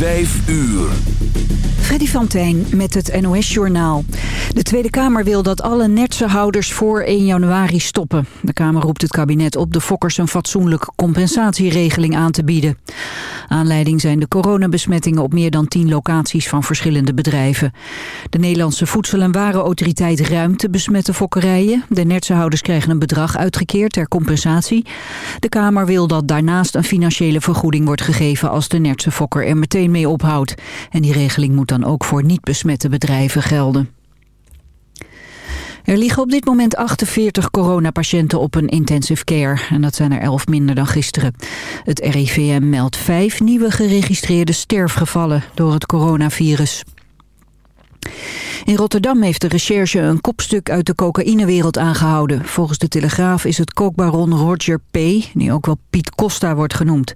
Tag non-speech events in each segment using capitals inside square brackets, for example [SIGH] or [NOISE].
5 uur. Freddy van met het NOS-journaal. De Tweede Kamer wil dat alle netsenhouders voor 1 januari stoppen. De Kamer roept het kabinet op de fokkers een fatsoenlijke compensatieregeling aan te bieden. Aanleiding zijn de coronabesmettingen op meer dan 10 locaties van verschillende bedrijven. De Nederlandse Voedsel- en Warenautoriteit ruimt de besmette fokkerijen. De netsenhouders krijgen een bedrag uitgekeerd ter compensatie. De Kamer wil dat daarnaast een financiële vergoeding wordt gegeven als de nertsenfokker er meteen mee ophoudt. En die regeling moet dan ook voor niet besmette bedrijven gelden. Er liggen op dit moment 48 coronapatiënten op een intensive care. En dat zijn er 11 minder dan gisteren. Het RIVM meldt vijf nieuwe geregistreerde sterfgevallen door het coronavirus. In Rotterdam heeft de recherche een kopstuk uit de cocaïnewereld aangehouden. Volgens de Telegraaf is het kookbaron Roger P., die ook wel Piet Costa wordt genoemd.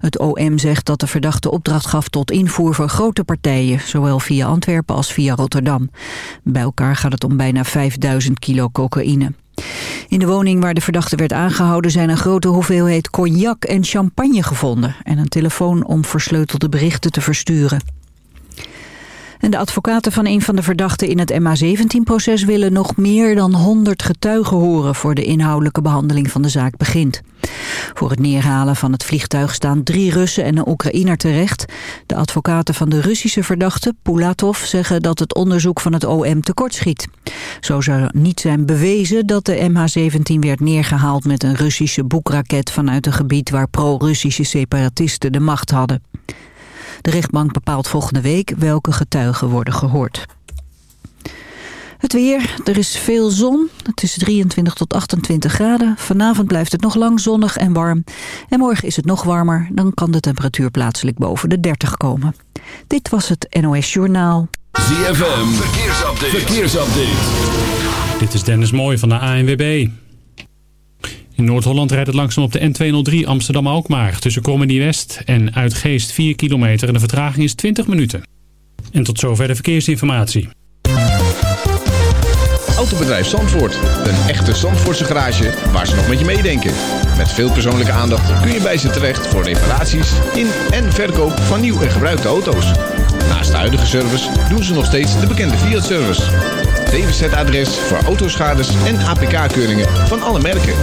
Het OM zegt dat de verdachte opdracht gaf tot invoer voor grote partijen, zowel via Antwerpen als via Rotterdam. Bij elkaar gaat het om bijna 5000 kilo cocaïne. In de woning waar de verdachte werd aangehouden zijn een grote hoeveelheid cognac en champagne gevonden en een telefoon om versleutelde berichten te versturen. En de advocaten van een van de verdachten in het MH17-proces willen nog meer dan 100 getuigen horen voor de inhoudelijke behandeling van de zaak begint. Voor het neerhalen van het vliegtuig staan drie Russen en een Oekraïner terecht. De advocaten van de Russische verdachte, Pulatov, zeggen dat het onderzoek van het OM tekortschiet. Zo zou niet zijn bewezen dat de MH17 werd neergehaald met een Russische boekraket vanuit een gebied waar pro-Russische separatisten de macht hadden. De rechtbank bepaalt volgende week welke getuigen worden gehoord. Het weer, er is veel zon. Het is 23 tot 28 graden. Vanavond blijft het nog lang zonnig en warm. En morgen is het nog warmer. Dan kan de temperatuur plaatselijk boven de 30 komen. Dit was het NOS Journaal. ZFM, verkeersupdate. verkeersupdate. Dit is Dennis Mooij van de ANWB. In Noord-Holland rijdt het langzaam op de N203 Amsterdam-Alkmaar. Tussen Comedy West en Uitgeest 4 kilometer en de vertraging is 20 minuten. En tot zover de verkeersinformatie. Autobedrijf Zandvoort. Een echte Zandvoortse garage waar ze nog met je meedenken. Met veel persoonlijke aandacht kun je bij ze terecht voor reparaties in en verkoop van nieuw en gebruikte auto's. Naast de huidige service doen ze nog steeds de bekende Fiat-service. DWZ-adres voor autoschades en APK-keuringen van alle merken.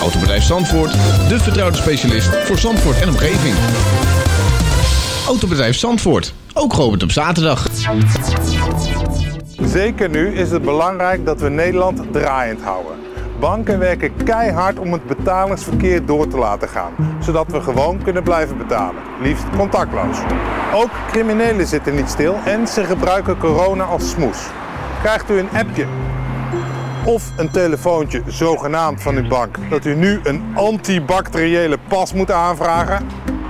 Autobedrijf Zandvoort, de vertrouwde specialist voor Zandvoort en omgeving. Autobedrijf Zandvoort, ook geopend op zaterdag. Zeker nu is het belangrijk dat we Nederland draaiend houden. Banken werken keihard om het betalingsverkeer door te laten gaan, zodat we gewoon kunnen blijven betalen, liefst contactloos. Ook criminelen zitten niet stil en ze gebruiken corona als smoes. Krijgt u een appje of een telefoontje zogenaamd van uw bank dat u nu een antibacteriële pas moet aanvragen?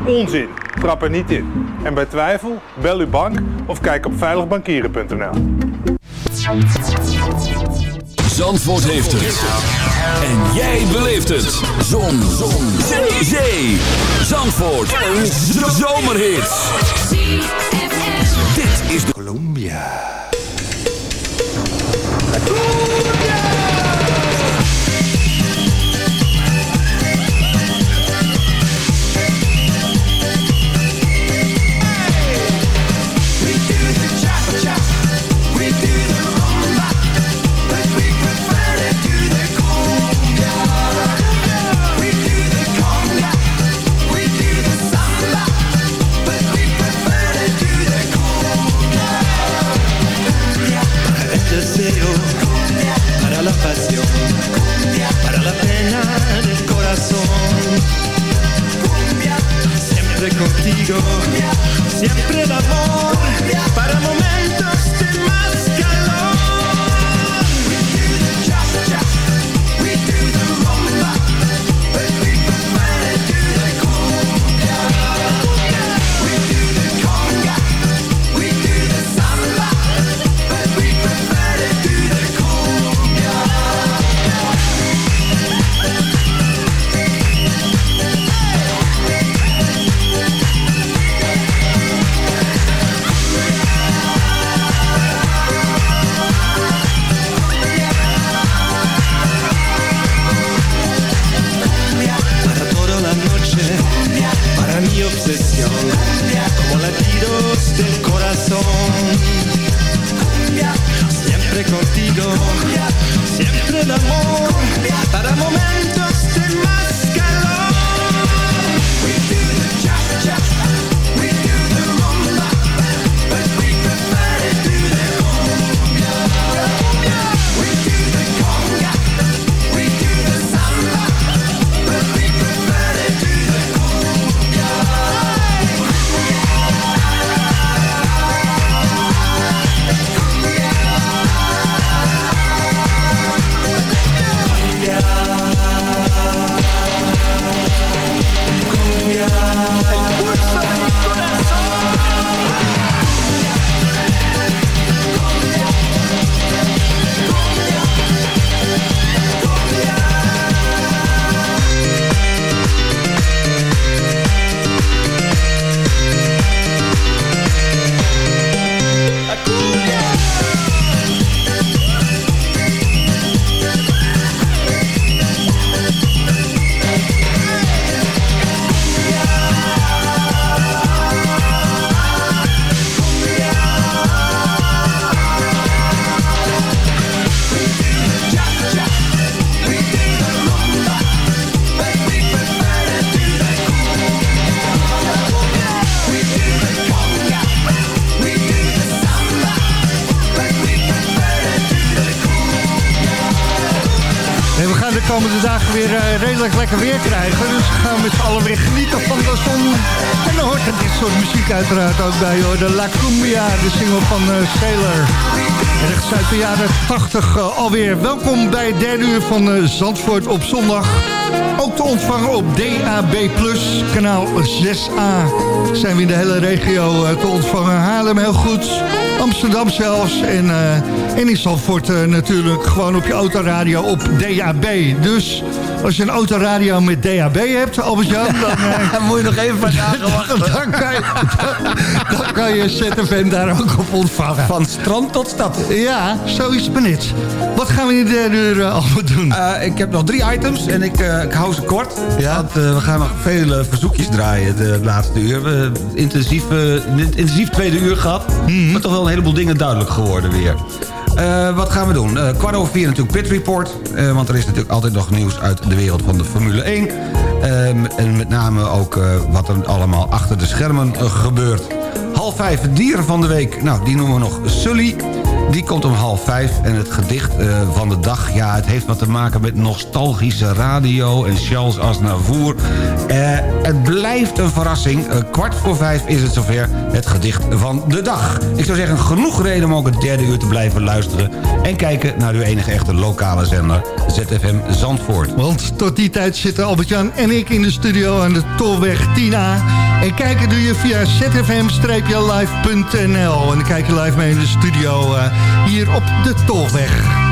Onzin, trap er niet in. En bij twijfel, bel uw bank of kijk op veiligbankieren.nl. Zandvoort heeft het. En jij beleeft het. Zon. Zon. Zee. Zee. Zandvoort. Een zomerhit. Dit is de Colombia. Ook bij hoor. De La Cumbia, de single van uh, Sailor. Ergens uit de jaren 80 uh, alweer. Welkom bij derde uur van uh, Zandvoort op zondag. Ook te ontvangen op DAB+, kanaal 6A. Zijn we in de hele regio te ontvangen. Haarlem heel goed, Amsterdam zelfs. En, en in Zandvoort natuurlijk gewoon op je autoradio op DAB. Dus als je een autoradio met DAB hebt, Albert-Jan... [LAUGHS] Dan, uh, moet je nog even dan, [LAUGHS] dan, kan je, dan, dan kan je ZFM daar ook op ontvangen. Van strand tot stad. Ja, zo is het. Wat gaan we in de derde uur allemaal doen? ik heb nog drie items en ik, ik hou ze kort. Ja? Want we gaan nog vele verzoekjes draaien de laatste uur. We hebben intensief, intensief tweede uur gehad. Mm -hmm. Maar toch wel een heleboel dingen duidelijk geworden weer. Uh, wat gaan we doen? Uh, kwart over vier natuurlijk Pit Report. Uh, want er is natuurlijk altijd nog nieuws uit de wereld van de Formule 1. en met name ook wat er allemaal achter de schermen gebeurt. Half vijf, dieren van de week. Nou, die noemen we nog Sully. Die komt om half vijf. En het gedicht uh, van de dag, ja, het heeft wat te maken met nostalgische radio en Charles Aznavour. Uh, het blijft een verrassing. Uh, kwart voor vijf is het zover het gedicht van de dag. Ik zou zeggen, genoeg reden om ook het derde uur te blijven luisteren... en kijken naar uw enige echte lokale zender, ZFM Zandvoort. Want tot die tijd zitten Albert-Jan en ik in de studio aan de Tolweg 10A... En kijken doe je via zfm-live.nl. En dan kijk je live mee in de studio uh, hier op de Tolweg.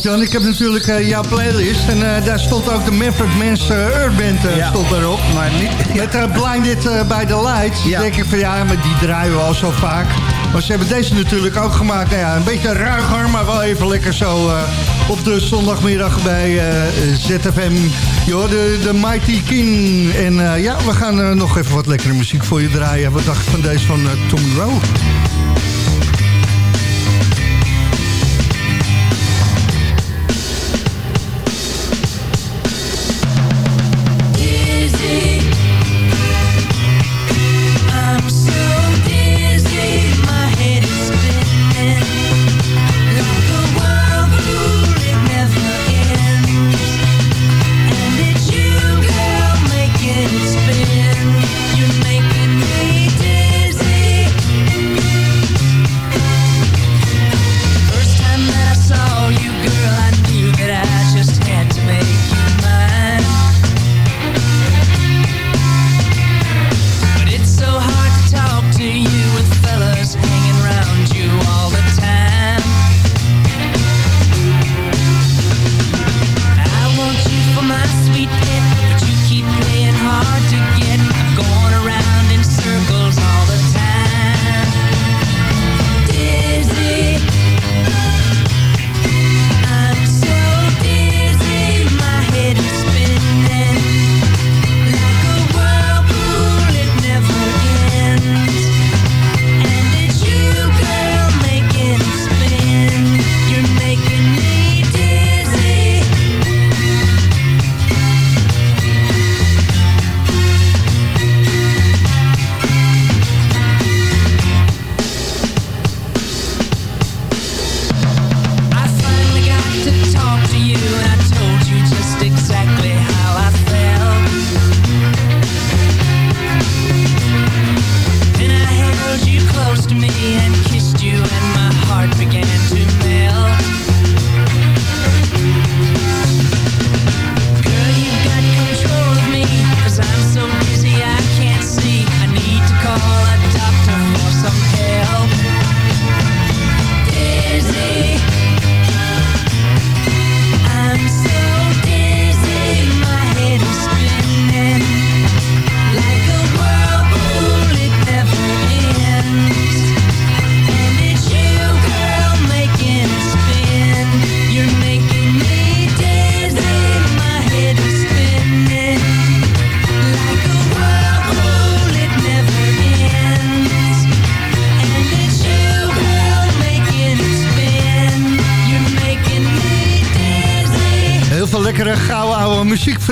Albert-Jan, ik heb natuurlijk eh, jouw playlist. En eh, daar stond ook de Manfred Mans uh, Urband uh, Ja. stond daarop. Maar niet... [LAUGHS] Met uh, Blinded uh, by the Lights. Ja. Denk ik van ja, maar die draaien we al zo vaak. Maar ze hebben deze natuurlijk ook gemaakt. Nou ja, een beetje ruiger, maar wel even lekker zo uh, op de zondagmiddag bij uh, ZFM. Je hoorde de Mighty King. En uh, ja, we gaan uh, nog even wat lekkere muziek voor je draaien. Wat dacht je van deze van uh, Tommy Rowe?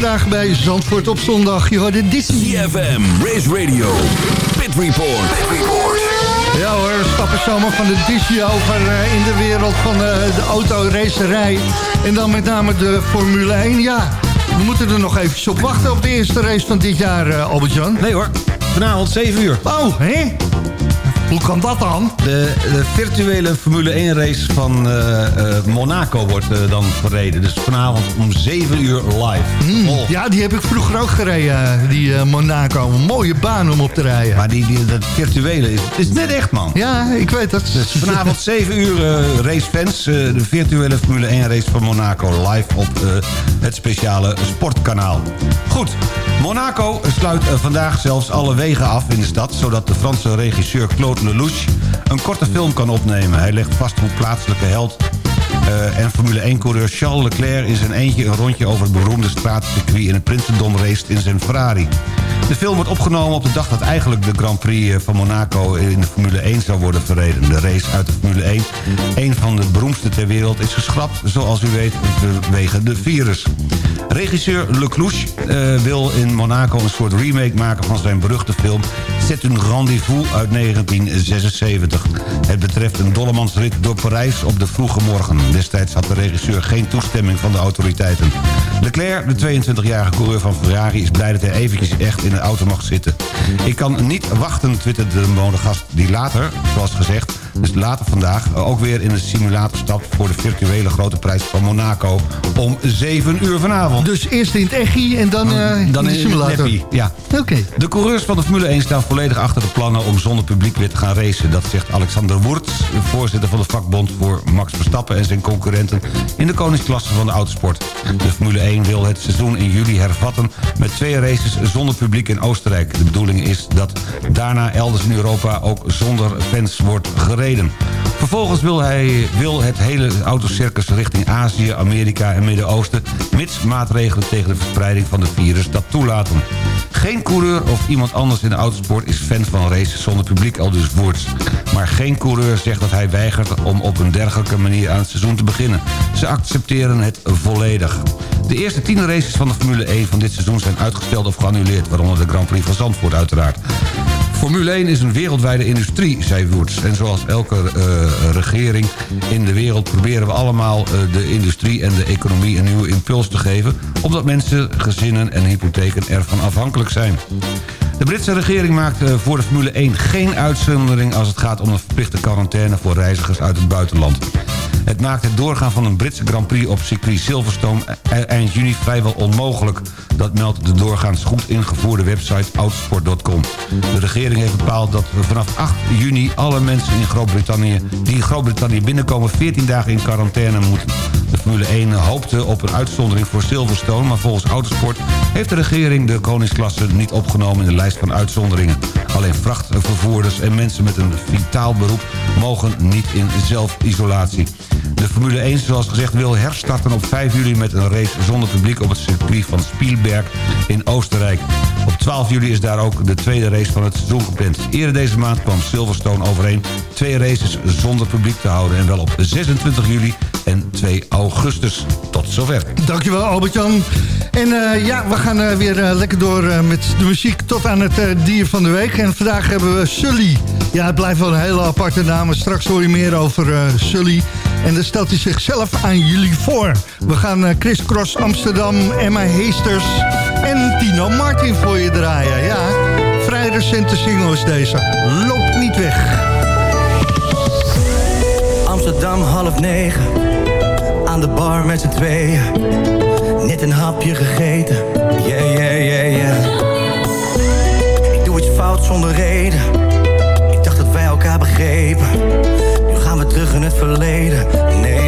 Vandaag bij Zandvoort op zondag. Je hoorde Disney. CFM, Race Radio, Pit Report. Pit Report. Ja hoor, we stappen zomaar van de Disney over eh, in de wereld van eh, de autoracerij. En dan met name de Formule 1. Ja, we moeten er nog even op wachten op de eerste race van dit jaar, eh, Albert-Jan. Nee hoor, vanavond 7 uur. Oh, hè? Hoe kan dat dan? De, de virtuele Formule 1 race van eh, eh, Monaco wordt eh, dan verreden. Dus vanavond om 7 uur live. Oh. Ja, die heb ik vroeger ook gereden, die Monaco. Een mooie baan om op te rijden. Maar die, die, dat virtuele is, is net echt man. Ja, ik weet dat. Dus vanavond 7 uur racefans. de virtuele Formule 1 race van Monaco live op het speciale sportkanaal. Goed, Monaco sluit eh, vandaag zelfs alle wegen af in de stad... zodat de Franse regisseur Claude Lelouch een korte film kan opnemen. Hij legt vast hoe plaatselijke held eh, en Formule 1-coureur Charles Leclerc... in zijn eentje een rondje over het beroemde straatcircuit... in het Prinsendom race in zijn Ferrari. De film wordt opgenomen op de dag dat eigenlijk de Grand Prix eh, van Monaco in de Formule 1 zou worden verreden. De race uit de Formule 1, een van de beroemdste ter wereld, is geschrapt, zoals u weet, vanwege de virus. Regisseur Leclouche uh, wil in Monaco een soort remake maken van zijn beruchte film C'est un rendez-vous uit 1976. Het betreft een dollemansrit door Parijs op de vroege morgen. Destijds had de regisseur geen toestemming van de autoriteiten. Leclerc, de 22-jarige coureur van Ferrari, is blij dat hij eventjes echt in de auto mag zitten. Ik kan niet wachten, twitterde de modegast die later, zoals gezegd... dus later vandaag, ook weer in een simulator stapt... voor de virtuele grote prijs van Monaco om 7 uur vanavond. Dus eerst in het echi en dan, uh, dan in de simulator. Ja. Oké. De coureurs van de Formule 1 staan volledig achter de plannen... om zonder publiek weer te gaan racen. Dat zegt Alexander Wurts, voorzitter van de vakbond... voor Max Verstappen en zijn concurrenten... in de koningsklasse van de autosport. De Formule 1 wil het seizoen in juli hervatten... met twee races zonder publiek in Oostenrijk. De bedoeling is dat daarna elders in Europa... ook zonder fans wordt gereden. Vervolgens wil hij wil het hele autocircus richting Azië, Amerika en Midden-Oosten... mits maatregelen tegen de verspreiding van de virus dat toelaten. Geen coureur of iemand anders in de autosport is fan van races zonder publiek, al dus woords. Maar geen coureur zegt dat hij weigert om op een dergelijke manier aan het seizoen te beginnen. Ze accepteren het volledig. De eerste tien races van de Formule 1 van dit seizoen zijn uitgesteld of geannuleerd... waaronder de Grand Prix van Zandvoort uiteraard. Formule 1 is een wereldwijde industrie, zei Woods. En zoals elke uh, regering in de wereld proberen we allemaal uh, de industrie en de economie een nieuwe impuls te geven... omdat mensen, gezinnen en hypotheken ervan afhankelijk zijn. De Britse regering maakt uh, voor de Formule 1 geen uitzondering... als het gaat om een verplichte quarantaine voor reizigers uit het buitenland. Het maakt het doorgaan van een Britse Grand Prix op circuit Silverstone eind juni vrijwel onmogelijk. Dat meldt de doorgaans goed ingevoerde website autosport.com. De regering heeft bepaald dat vanaf 8 juni alle mensen in Groot-Brittannië... die in Groot-Brittannië binnenkomen 14 dagen in quarantaine moeten. De Formule 1 hoopte op een uitzondering voor Silverstone... maar volgens Autosport heeft de regering de koningsklasse niet opgenomen... in de lijst van uitzonderingen. Alleen vrachtvervoerders en mensen met een vitaal beroep... mogen niet in zelfisolatie. De Formule 1, zoals gezegd, wil herstarten op 5 juli... met een race zonder publiek op het circuit van Spielberg in Oostenrijk. Op 12 juli is daar ook de tweede race van het seizoen gepland. Eerder deze maand kwam Silverstone overeen twee races zonder publiek te houden... en wel op 26 juli en 2 augustus. Tot zover. Dankjewel Albert-Jan. En uh, ja, we gaan uh, weer uh, lekker door met de muziek tot aan het dier van de week. En vandaag hebben we Sully. Ja, het blijft wel een hele aparte naam. Straks hoor je meer over Sully. En dan stelt hij zichzelf aan jullie voor. We gaan Chris Cross Amsterdam, Emma Heesters en Tino Martin voor je draaien. Ja, vrij recente single is deze. Loop niet weg. Amsterdam half negen. Aan de bar met z'n tweeën. Net een hapje gegeten. Yeah, yeah, yeah, yeah. Ik doe iets fout zonder reden. Ik dacht dat wij elkaar begrepen. In het verleden. Nee,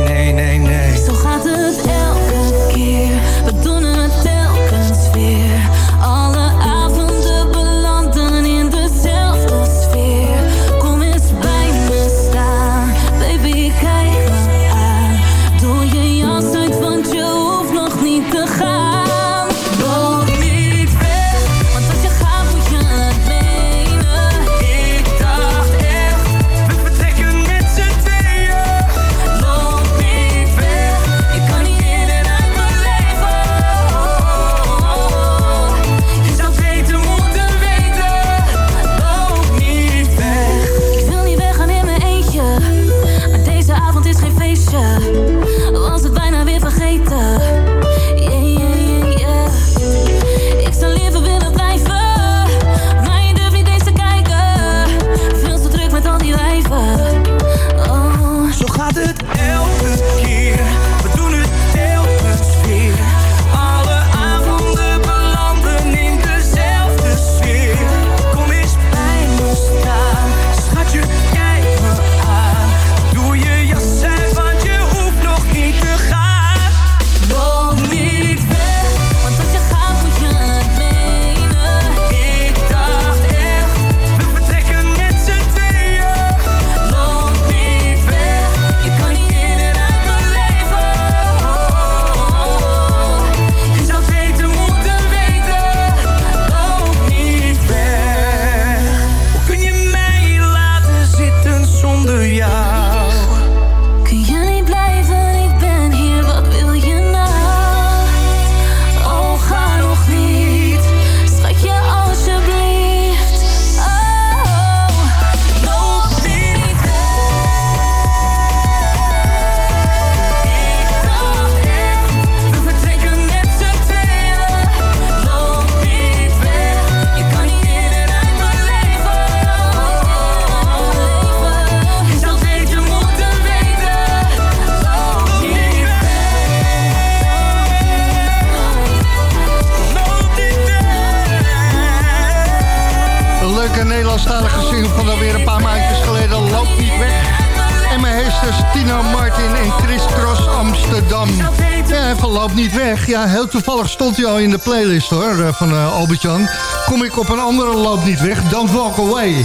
Ja, van Loop niet weg. Ja, heel toevallig stond hij al in de playlist hoor, eh, van uh, Albert-Jan. Kom ik op een andere Loop niet weg, Don't Walk Away.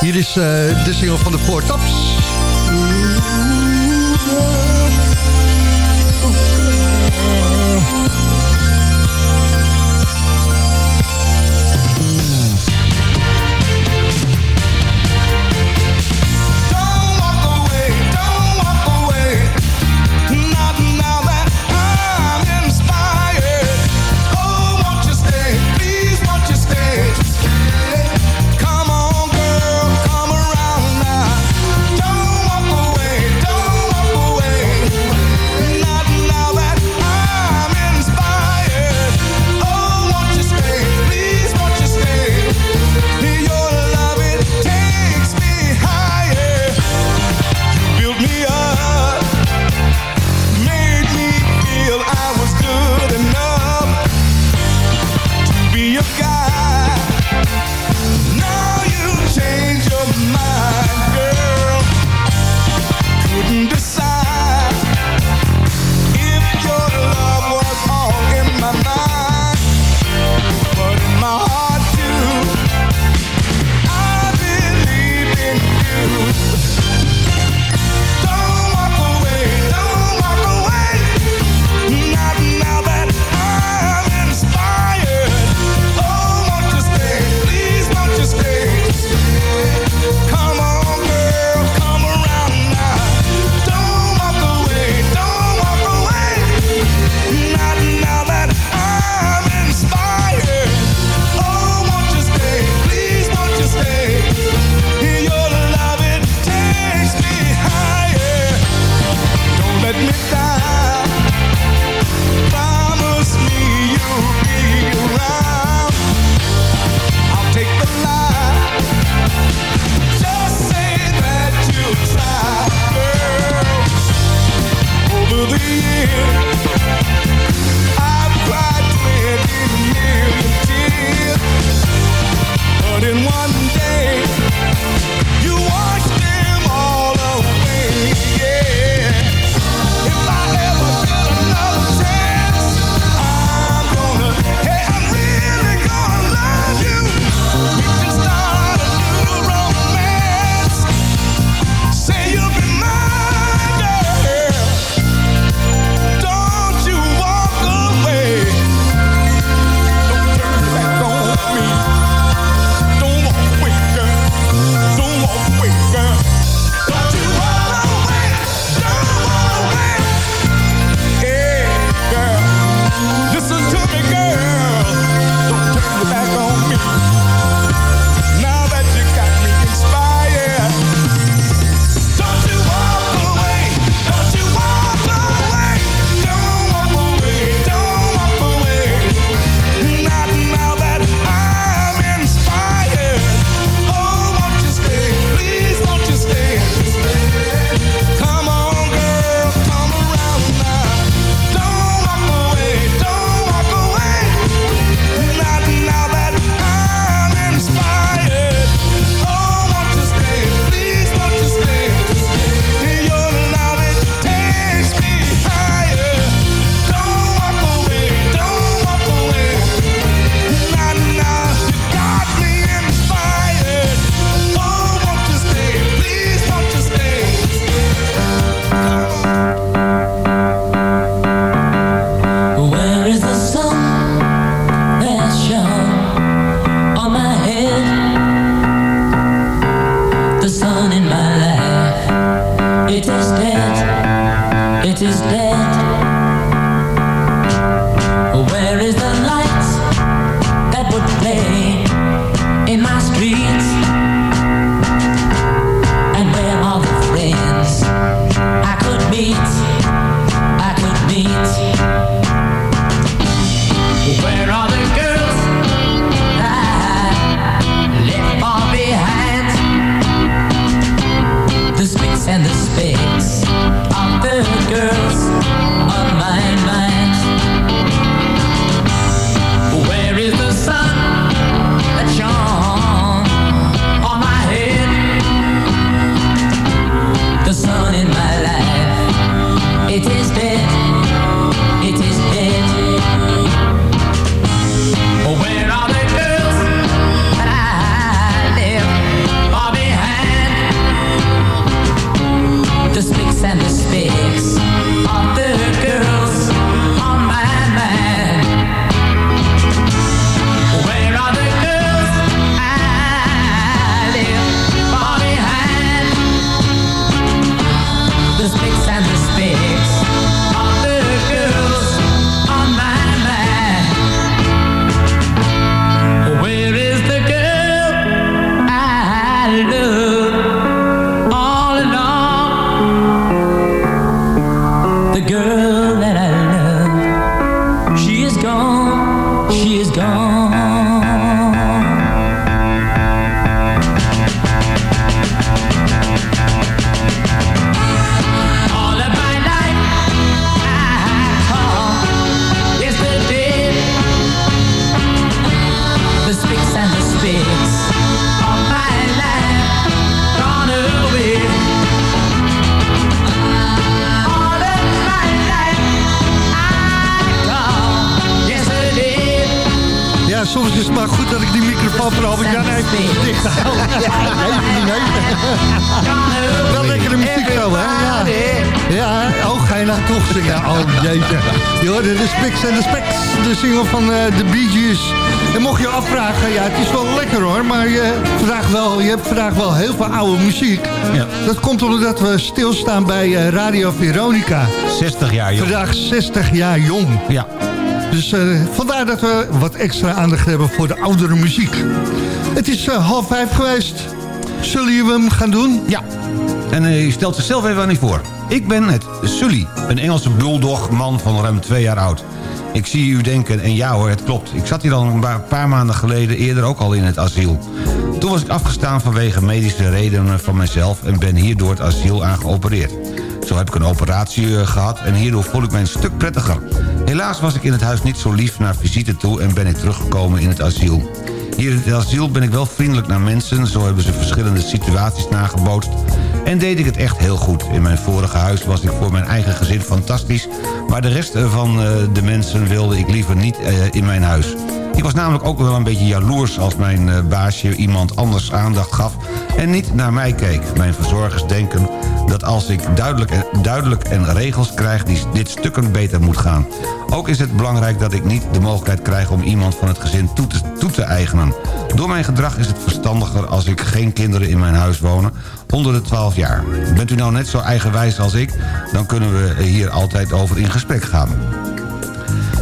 Hier is eh, de single van de Four Tops. Van eh, de Bee Gees. En mocht je afvragen, ja, het is wel lekker hoor, maar je, vandaag wel, je hebt vandaag wel heel veel oude muziek. Ja. Dat komt omdat we stilstaan bij eh, Radio Veronica. 60 jaar jong. Vandaag 60 jaar jong. Ja. Dus eh, vandaar dat we wat extra aandacht hebben voor de oudere muziek. Het is eh, half vijf geweest. Zullen we hem gaan doen? Ja. En eh, je stelt zichzelf even aan u voor. Ik ben het Sully, een Engelse bulldog man van ruim twee jaar oud. Ik zie u denken, en ja hoor, het klopt. Ik zat hier al een paar- maanden geleden eerder ook al in het asiel. Toen was ik afgestaan vanwege medische redenen van mezelf... en ben hier door het asiel aan geopereerd. Zo heb ik een operatie eh, gehad en hierdoor voel ik mij een stuk prettiger. Helaas was ik in het huis niet zo lief naar visite toe... en ben ik teruggekomen in het asiel. Hier in het asiel ben ik wel vriendelijk naar mensen... zo hebben ze verschillende situaties nagebootst... en deed ik het echt heel goed. In mijn vorige huis was ik voor mijn eigen gezin fantastisch... maar de rest van eh, de mensen wilde ik liever niet eh, in mijn huis. Ik was namelijk ook wel een beetje jaloers als mijn eh, baasje iemand anders aandacht gaf... en niet naar mij keek. Mijn verzorgers denken dat als ik duidelijk en, duidelijk en regels krijg... die dit stukken beter moet gaan. Ook is het belangrijk dat ik niet de mogelijkheid krijg... om iemand van het gezin toe te, toe te eigenen. Door mijn gedrag is het verstandiger als ik geen kinderen in mijn huis wonen... onder de 12 jaar. Bent u nou net zo eigenwijs als ik... dan kunnen we hier altijd over in gesprek gaan.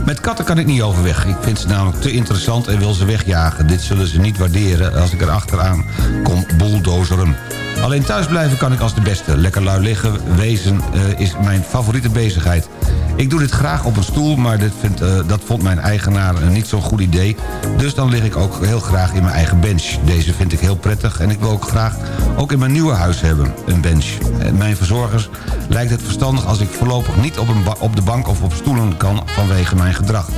Met katten kan ik niet overweg. Ik vind ze namelijk te interessant en wil ze wegjagen. Dit zullen ze niet waarderen als ik er achteraan kom bulldozeren. Alleen thuisblijven kan ik als de beste. Lekker lui liggen, wezen eh, is mijn favoriete bezigheid. Ik doe dit graag op een stoel, maar vindt, eh, dat vond mijn eigenaar niet zo'n goed idee. Dus dan lig ik ook heel graag in mijn eigen bench. Deze vind ik heel prettig en ik wil ook graag ook in mijn nieuwe huis hebben, een bench. En mijn verzorgers lijkt het verstandig als ik voorlopig niet op, een op de bank of op stoelen kan vanwege mijn gedrag.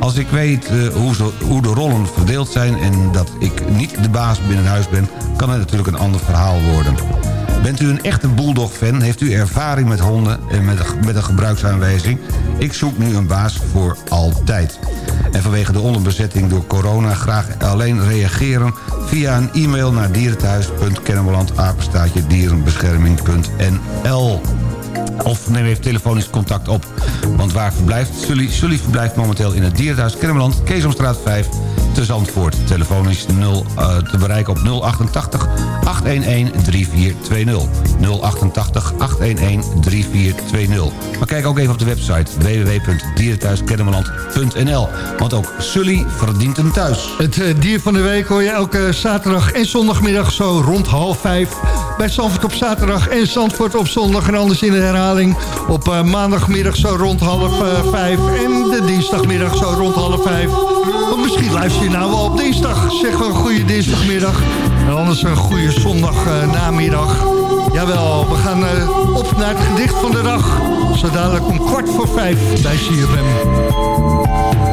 Als ik weet eh, hoe, hoe de rollen verdeeld zijn en dat ik niet de baas binnen huis ben... kan het natuurlijk een ander verhaal worden. Bent u een echte Bulldog-fan? Heeft u ervaring met honden en met, een- met gebruiksaanwijzing? Ik zoek nu een baas voor altijd. En vanwege de onderbezetting door corona graag alleen reageren... via een e-mail naar dierenthuis.kennemerland dierenbescherming.nl of neem even telefonisch contact op. Want waar verblijft Sully? Sully verblijft momenteel in het Dierenthuis Kennemerland... Keesomstraat 5 te Zandvoort. Telefonisch 0, eh, te bereiken op 088 811 3420. 088 811 3420. Maar kijk ook even op de website www.dierenthuiskennemerland.nl. Want ook Sully verdient een thuis. Het eh, dier van de week hoor je elke zaterdag en zondagmiddag zo rond half vijf. Bij Zandvoort op zaterdag en Zandvoort op zondag. En anders in de herhaling op eh, maandagmiddag zo rond half eh, vijf. En de dinsdagmiddag zo rond half vijf. Want misschien luister je nou wel op dinsdag. Zeg wel een goede dinsdagmiddag. En anders een goede zondagnamiddag. Jawel, we gaan op naar het gedicht van de dag. Zo dadelijk om kwart voor vijf bij CFM.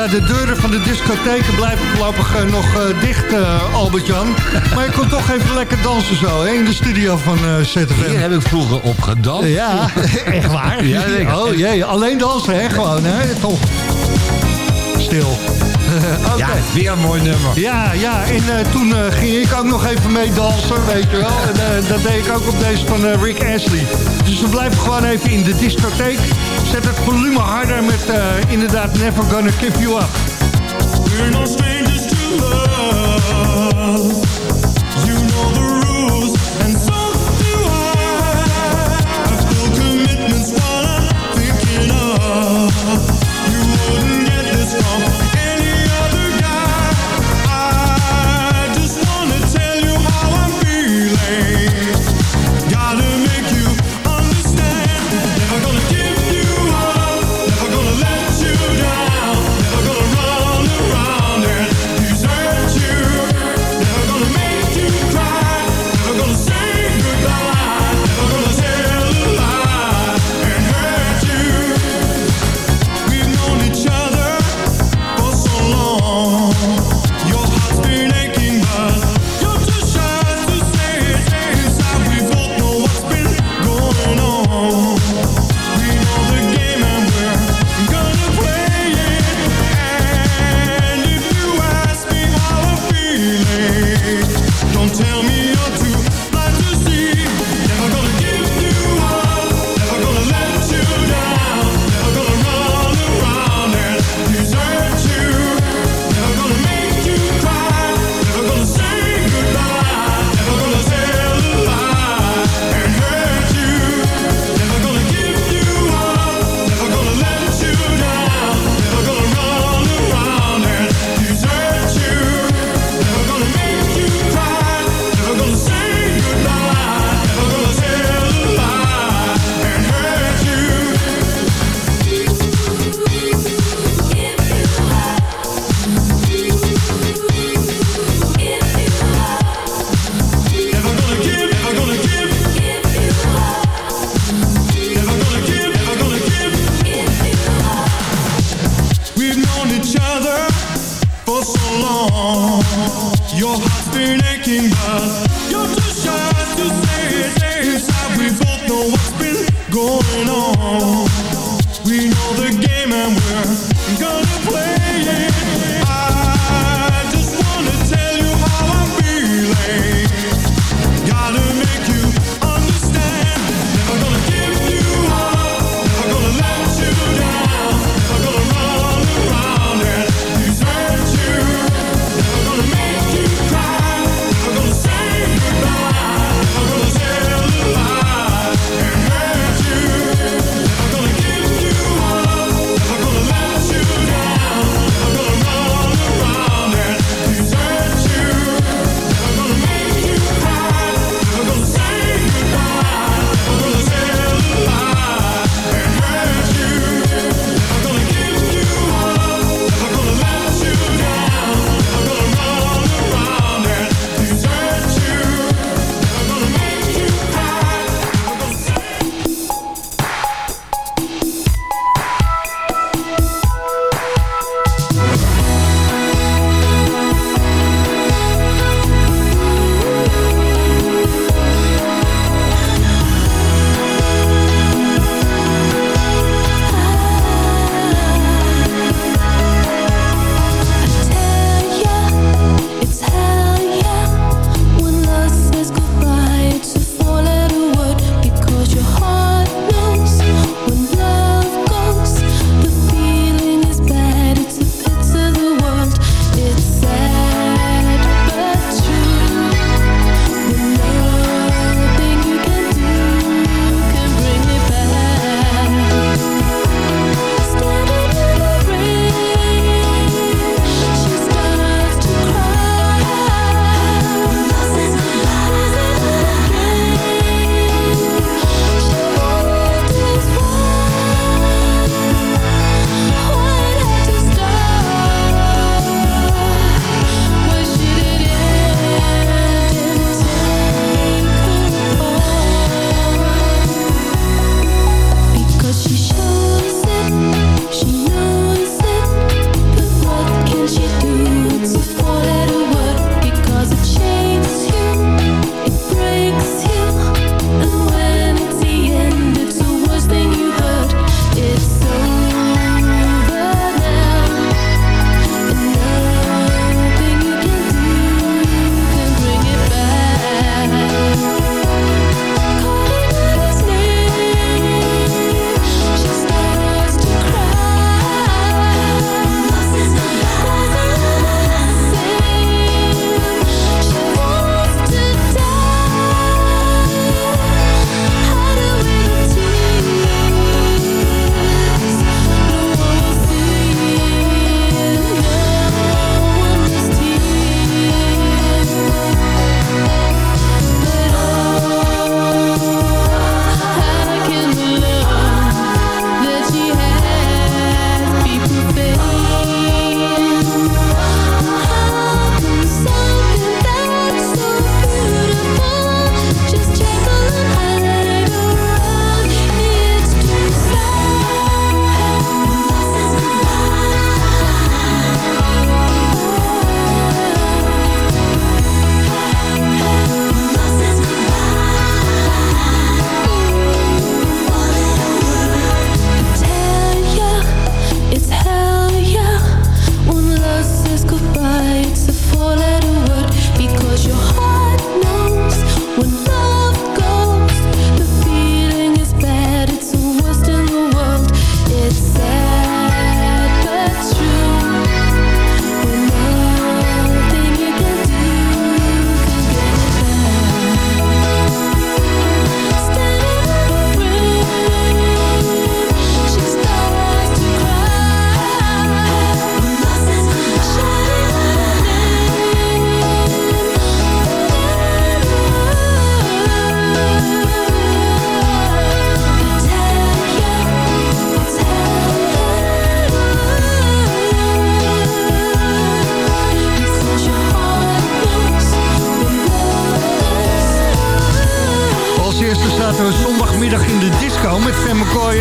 Ja, de deuren van de discotheken blijven voorlopig eh, nog eh, dicht, eh, Albert-Jan. [LAUGHS] Maar je kon toch even lekker dansen zo, hè, in de studio van ZFM. Hier heb ik vroeger op gedanst. Ja, [LAUGHS] echt waar? Ja. Oh jee, alleen dansen, hè, gewoon, hè? Toch. Stil. [LAUGHS] Oké. Ja, weer een mooi nummer. Ja, ja, en eh, toen eh, ging ik ook nog even mee dansen, weet je wel. En eh, dat deed ik ook op deze van Rick Astley. Dus we blijven gewoon even in de discotheek. Zet het volume harder met eh, inderdaad Never Gonna Give You Up. We're no strangers to love.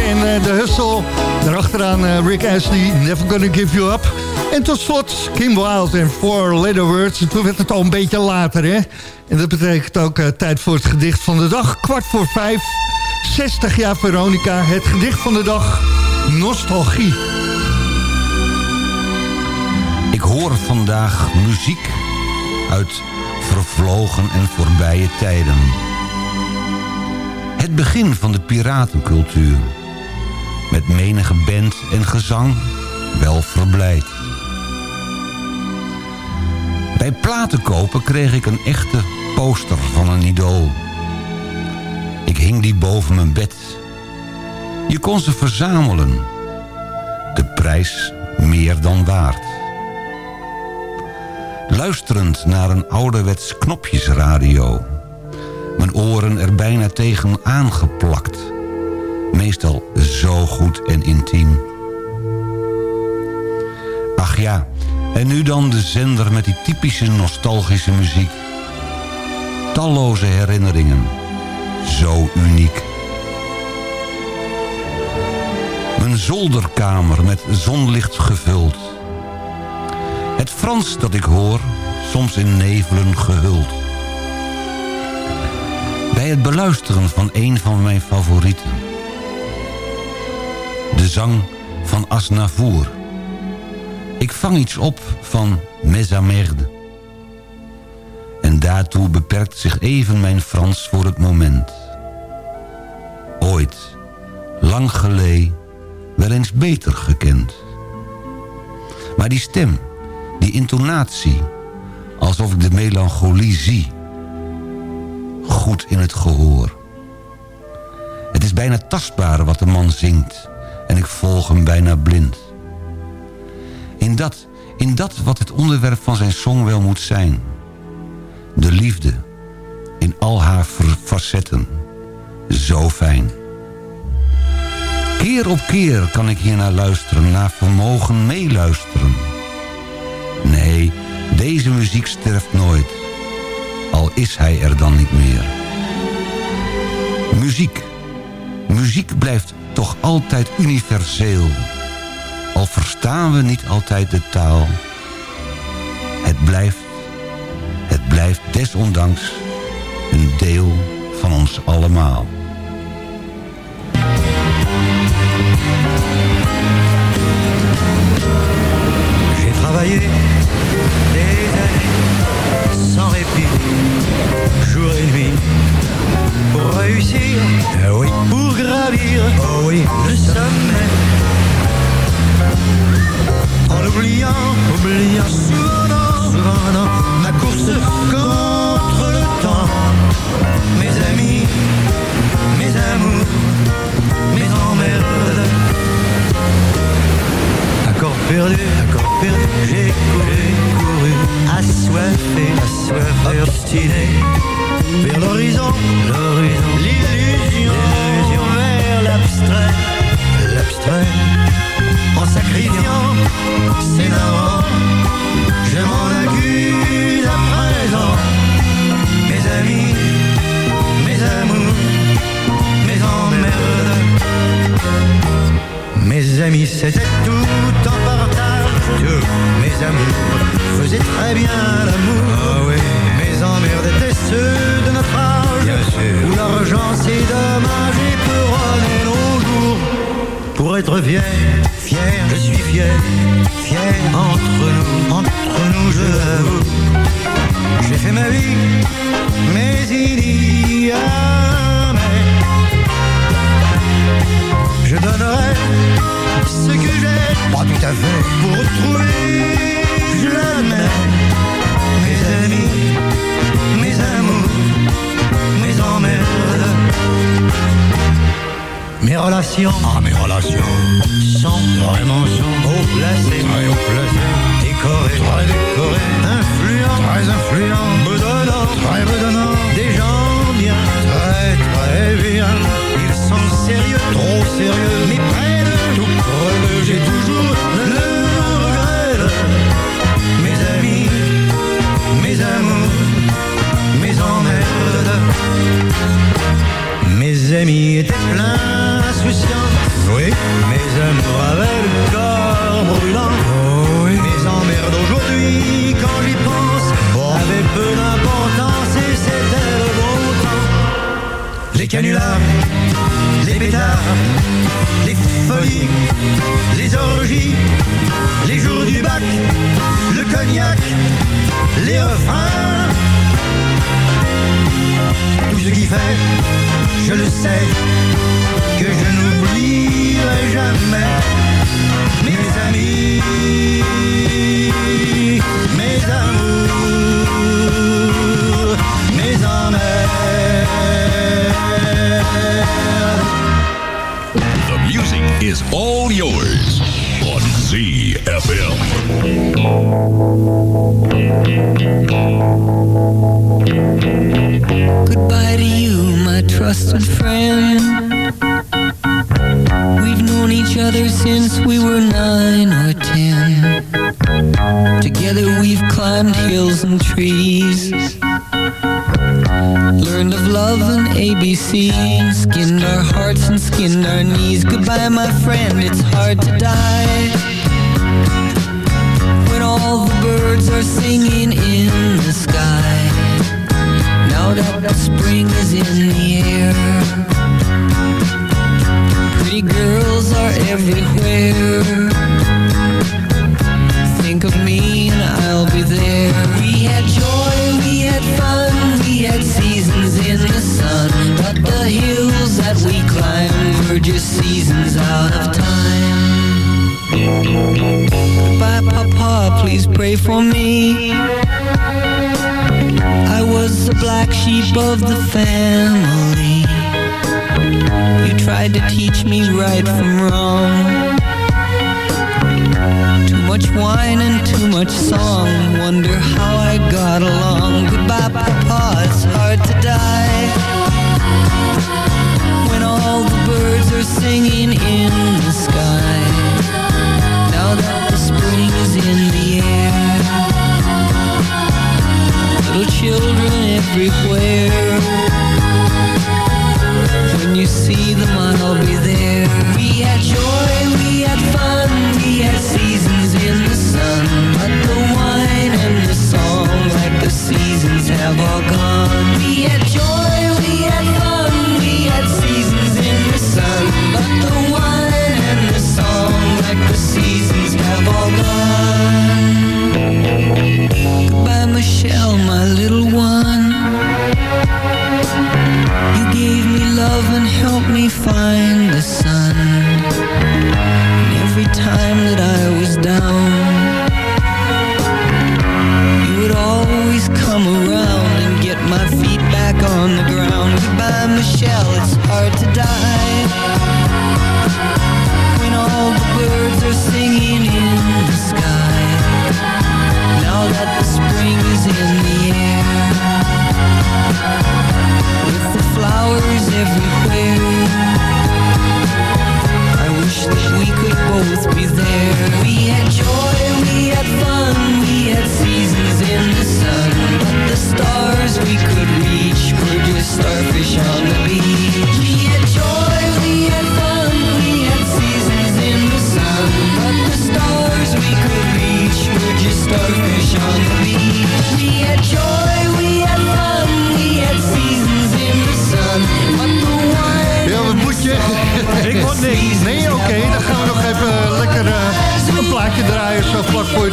En de Hustle. Daarachteraan eh, Rick Astley, Never Gonna Give You Up. En tot slot Kim Wilde en Four Letter Words. En toen werd het al een beetje later, hè? En dat betekent ook eh, tijd voor het gedicht van de dag. Kwart voor vijf, 60 jaar Veronica. Het gedicht van de dag, Nostalgie. Ik hoor vandaag muziek uit vervlogen en voorbije tijden. Het begin van de piratencultuur. Met menige band en gezang wel verblijd. Bij platenkopen kreeg ik een echte poster van een idool. Ik hing die boven mijn bed. Je kon ze verzamelen. De prijs meer dan waard. Luisterend naar een ouderwets knopjesradio. Mijn oren er bijna tegen aangeplakt. Meestal zo goed en intiem. Ach ja, en nu dan de zender met die typische nostalgische muziek. Talloze herinneringen. Zo uniek. Mijn zolderkamer met zonlicht gevuld. Het Frans dat ik hoor, soms in nevelen gehuld. Bij het beluisteren van een van mijn favorieten. De zang van Asnavour. Ik vang iets op van Mesamerde. En daartoe beperkt zich even mijn Frans voor het moment. Ooit, lang geleden, wel eens beter gekend. Maar die stem, die intonatie, alsof ik de melancholie zie. Goed in het gehoor. Het is bijna tastbaar wat de man zingt en ik volg hem bijna blind. In dat, in dat wat het onderwerp van zijn song wel moet zijn. De liefde, in al haar facetten. Zo fijn. Keer op keer kan ik hier naar luisteren, naar vermogen meeluisteren. Nee, deze muziek sterft nooit. Al is hij er dan niet meer. Muziek. Muziek blijft toch altijd universeel. Al verstaan we niet altijd de taal. Het blijft, het blijft desondanks een deel van ons allemaal. J'ai travaillé jour et nuit, pour réussir, eh oui, pour gravir, oh oui, le sommet. En oubliant, oubliant. Souvent, souvent non, ma course contre le temps, mes amis, mes amours, mes emmerdes. Perdu, accord perdu, j'ai couru, couru, assoiffé, assoiffé, obstiné, vers l'horizon, l'horizon, l'illusion, l'illusion vers l'abstrait, l'abstrait, en sacrifiant ses narrants, je m'en children everywhere. When you see them I'll be there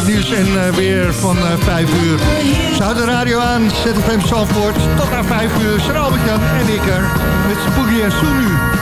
nieuws en eh, weer van eh, 5 uur. Zou de radio aan, ZFM Zandvoort. Tot aan 5 uur, Sir en ik er. Met Spooky en Sunu.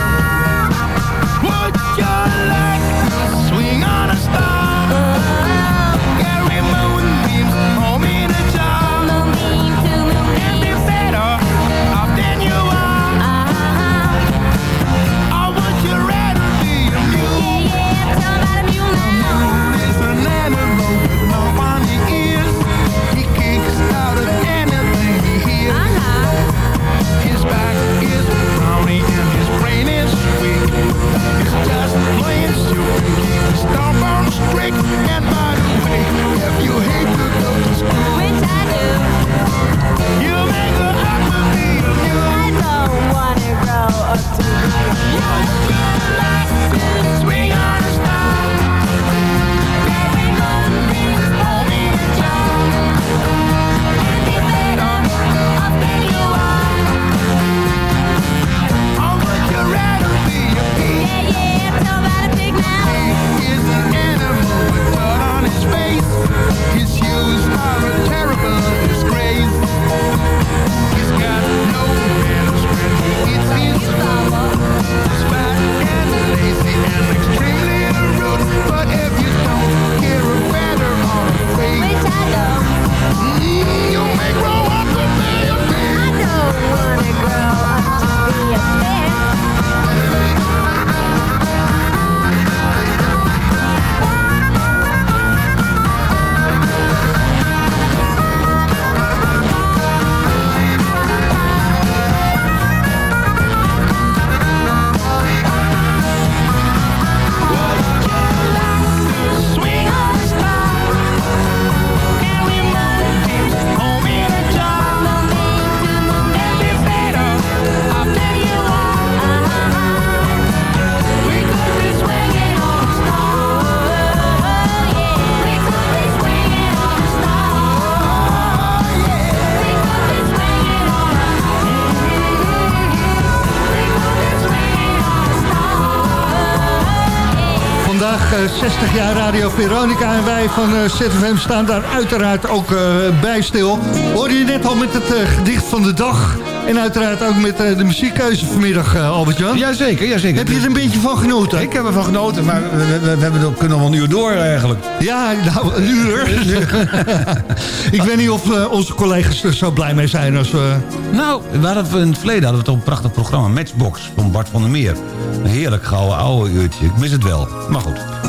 60 jaar Radio Veronica. En wij van eh, ZFM staan daar uiteraard ook eh, bij stil. Hoorde je net al met het eh, gedicht van de dag. En uiteraard ook met de muziekkeuze vanmiddag, Albert-Jan. Jazeker, jazeker. Heb je er een beetje van genoten? Ik heb ervan genoten, maar we, we, we hebben, we kunnen nog wel een uur door eigenlijk. Ja, nou, een uur. [LAUGHS] ik weet niet of onze collega's er zo blij mee zijn als we... Nou, we hadden, in het verleden hadden we toch een prachtig programma. Matchbox van Bart van der Meer. Een heerlijk gouden oude uurtje. Ik mis het wel. Maar goed.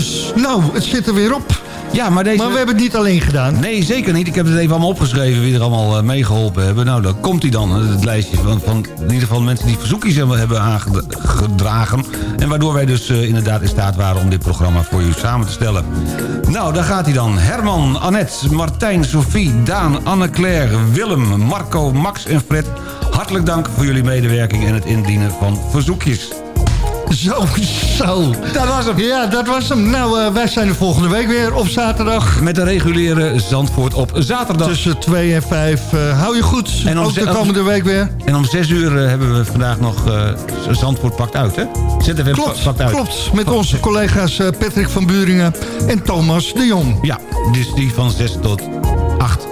Dus, nou, het zit er weer op. Ja, maar deze... Maar we hebben het niet alleen gedaan. Nee, zeker niet. Ik heb het even allemaal opgeschreven wie er allemaal eh, meegeholpen hebben. Nou, dan komt hij dan, het lijstje van, van in ieder geval mensen die verzoekjes hebben, hebben aangedragen. En waardoor wij dus eh, inderdaad in staat waren om dit programma voor u samen te stellen. Nou, daar gaat hij dan. Herman, Annette, Martijn, Sophie, Daan, Anne-Claire, Willem, Marco, Max en Fred. Hartelijk dank voor jullie medewerking en het indienen van verzoekjes. Zo, zo. Dat was hem. Ja, dat was hem. Nou, eh, wij zijn de volgende week weer op zaterdag. Met de reguliere Zandvoort op zaterdag. Tussen 2 en 5. hou je goed. En om Ook de ze- komende week weer. En om 6 uur eh, hebben we vandaag nog eh, Zandvoort pakt uit, hè? ZFM Klopt, pakt uit. klopt. Met onze collega's eh, Patrick van Buringen en Thomas de Jong. Ja, dus die van 6 tot 8.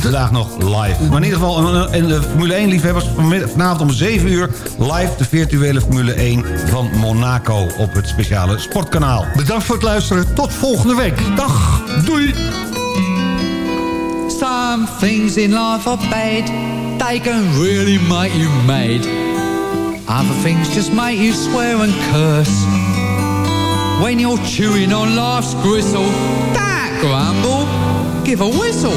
Vandaag nog live. Maar in ieder geval, en- en de Formule 1 liefhebbers vanmiddag- vanavond om 7 uur... live de virtuele Formule 1 van Monaco op het speciale sportkanaal. Bedankt voor het luisteren. Tot volgende week. Dag. Doei. Some things in life are bad, they can really make you mad. Other things just make you swear and curse. When you're chewing on life's gristle, don't grumble, give a whistle.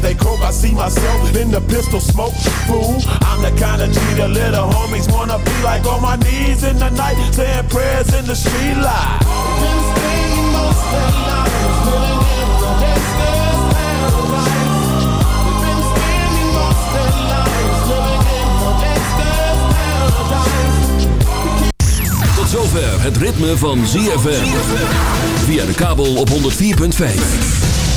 They croak, I see myself in the pistol smoke. Fool, I'm the kind of G the little homies wanna be like on my knees in the night, saying prayers in the street light. Tot zover het ritme van ZFM. Via de kabel op 104.5.